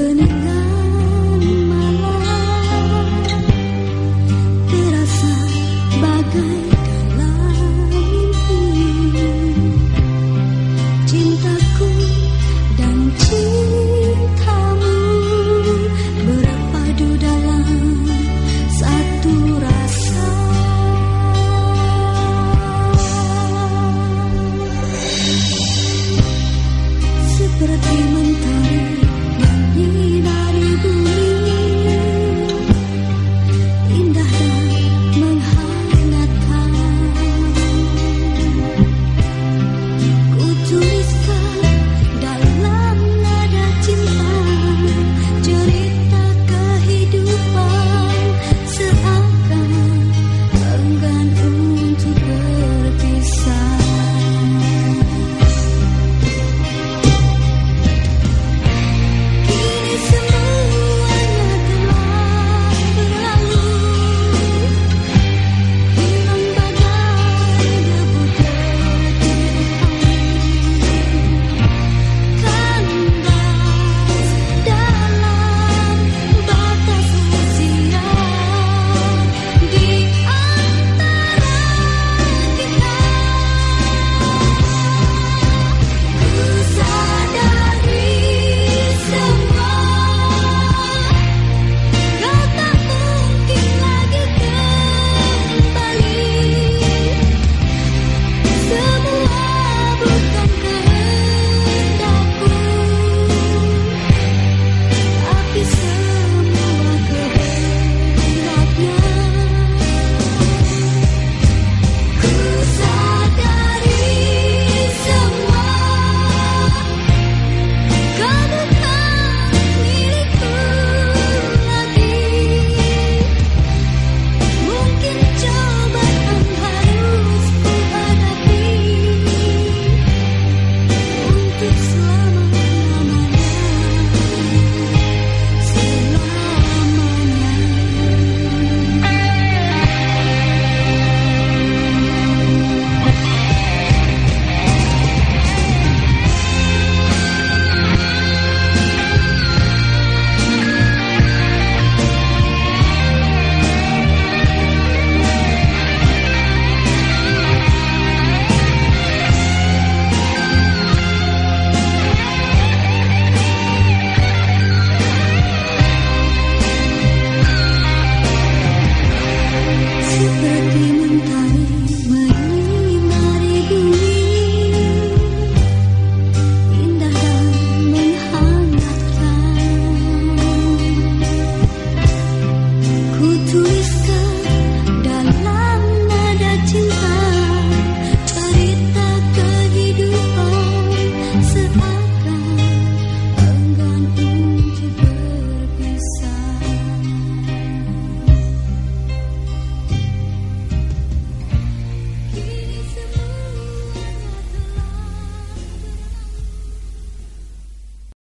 بنبدأ